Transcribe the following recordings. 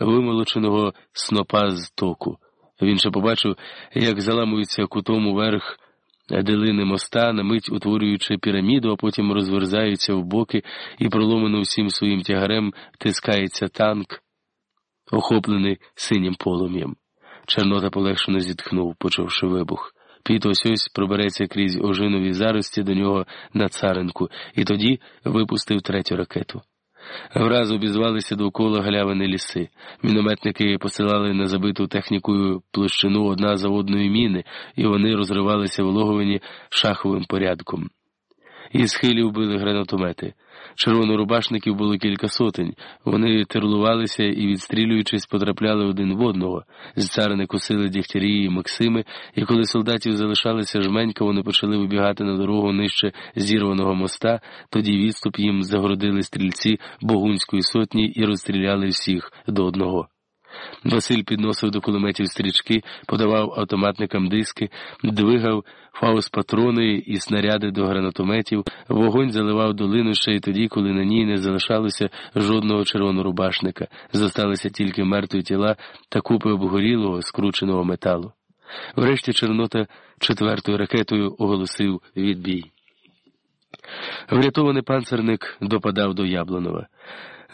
вимолоченого снопа з току. Він ще побачив, як заламується кутом уверх делини моста, на мить утворюючи піраміду, а потім розверзаються в боки і проломано всім своїм тягарем тискається танк, охоплений синім полум'ям. Чорнота полегшено зітхнув, почувши вибух. Піт ось ось пробереться крізь ожинові зарості до нього на царинку, і тоді випустив третю ракету. Враз обізвалися довкола галявини ліси. Мінометники посилали на забиту технікою площину одна за одною міни, і вони розривалися в логовині шаховим порядком. Із схилів били гранатомети. Червонорубашників було кілька сотень. Вони терлувалися і, відстрілюючись, потрапляли один в одного. З царини косили дігтярі і Максими, і коли солдатів залишалися жменька, вони почали вибігати на дорогу нижче зірваного моста, тоді відступ їм загородили стрільці Богунської сотні і розстріляли всіх до одного. Василь підносив до кулеметів стрічки, подавав автоматникам диски, двигав фаус-патрони і снаряди до гранатометів, вогонь заливав долину ще й тоді, коли на ній не залишалося жодного червонорубашника, зосталися тільки мертві тіла та купи обгорілого, скрученого металу. Врешті Чорнота четвертою ракетою оголосив відбій. Врятований панцерник допадав до Яблонова.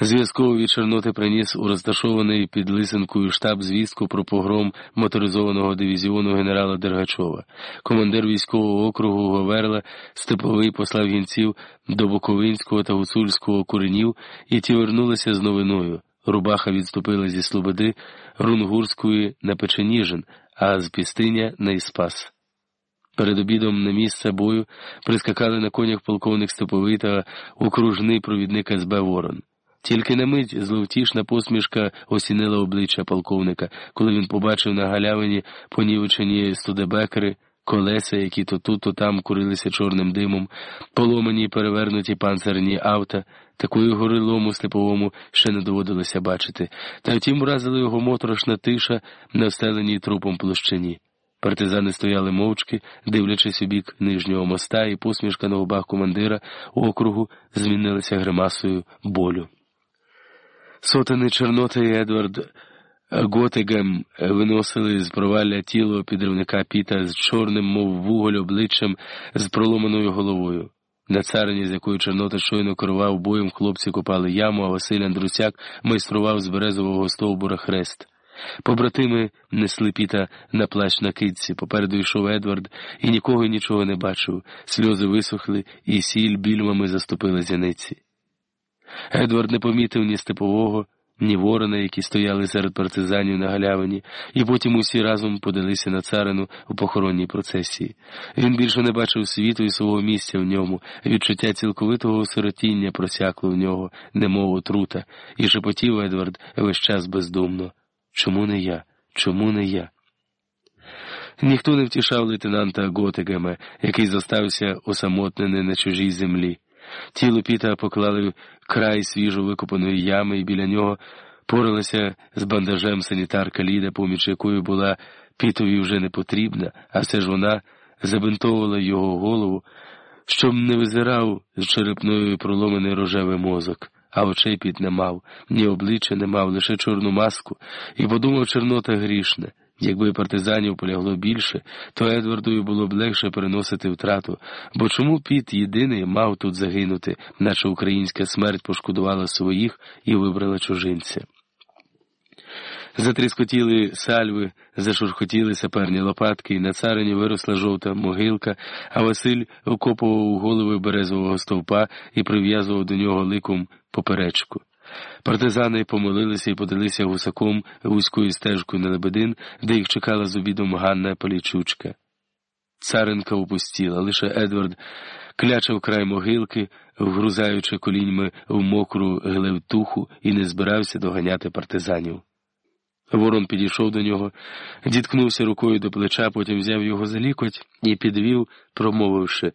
Зв'язковий Чорноти приніс у розташований під лисинкою штаб звістку про погром моторизованого дивізіону генерала Дергачова. Командир військового округу Говерла Степовий послав гінців до Буковинського та Гуцульського куренів, і ті вернулися з новиною. Рубаха відступила зі Слободи Рунгурської на Печеніжин, а з Пістиня на Іспас. Перед обідом на місце бою прискакали на конях полковник Степовий та окружний провідник СБ Ворон. Тільки на мить зловтішна посмішка осінила обличчя полковника, коли він побачив на галявині понівечені студебекери, колеса, які то тут, то там курилися чорним димом, поломані й перевернуті панцерні авто, такої горилому степовому ще не доводилося бачити, та втім вразила його моторошна тиша на встеленій трупом площині. Партизани стояли мовчки, дивлячись у бік нижнього моста, і посмішка на губах командира округу змінилася гримасою болю. Сотени Чорнота і Едвард Готегем виносили з провалля тіло підривника Піта з чорним, мов вуголь обличчям, з проломаною головою. На царині, з якою Чорнота щойно керував боєм, хлопці копали яму, а Василь Андрусяк майстрував з березового стовбура хрест. Побратими несли піта на плащ на китці, попереду йшов Едвард і нікого нічого не бачив. Сльози висохли, і сіль більмами заступили зяниці. Едвард не помітив ні степового, ні ворона, які стояли серед партизанів на галявині, і потім усі разом подалися на царину у похоронній процесії. Він більше не бачив світу і свого місця в ньому, відчуття цілковитого осиротіння просякло в нього, немов отрута, і шепотів Едвард весь час бездумно. Чому не я? Чому не я? Ніхто не втішав лейтенанта Готегема, який зостався осамотнений на чужій землі. Тіло піта поклали край свіжо викопаної ями, і біля нього поралася з бандажем санітарка Ліда, поміч якої була пітові вже не потрібна, а все ж вона забинтовувала його голову, щоб не визирав з черепною проломаний рожевий мозок. А очей піт не мав, ні обличчя не мав, лише чорну маску, і подумав Чорнота грішне. Якби партизанів полягло більше, то Едвардові було б легше переносити втрату, бо чому піт єдиний мав тут загинути, наче українська смерть пошкодувала своїх і вибрала чужинця. Затріскотіли сальви, зашурхотіли саперні лопатки, і на царині виросла жовта могилка, а Василь окопував голови березового стовпа і прив'язував до нього ликом поперечку. Партизани помолилися і подалися гусаком вузькою стежкою на Лебедин, де їх чекала з обідом Ганна Полічучка. Царинка опустіла, лише Едвард клячав край могилки, вгрузаючи коліньми в мокру глевтуху, і не збирався доганяти партизанів. Ворон підійшов до нього, діткнувся рукою до плеча, потім взяв його за лікоть і підвів, промовивши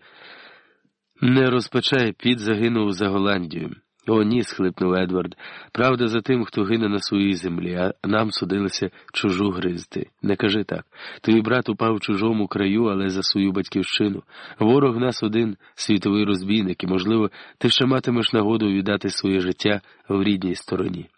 Не розпачай, під загинув за Голландію. О, ні, схлипнув Едвард. Правда за тим, хто гине на своїй землі, а нам судилося чужу гризти. Не кажи так. Твій брат упав в чужому краю, але за свою батьківщину. Ворог нас один світовий розбійник, і, можливо, ти ще матимеш нагоду віддати своє життя в рідній стороні.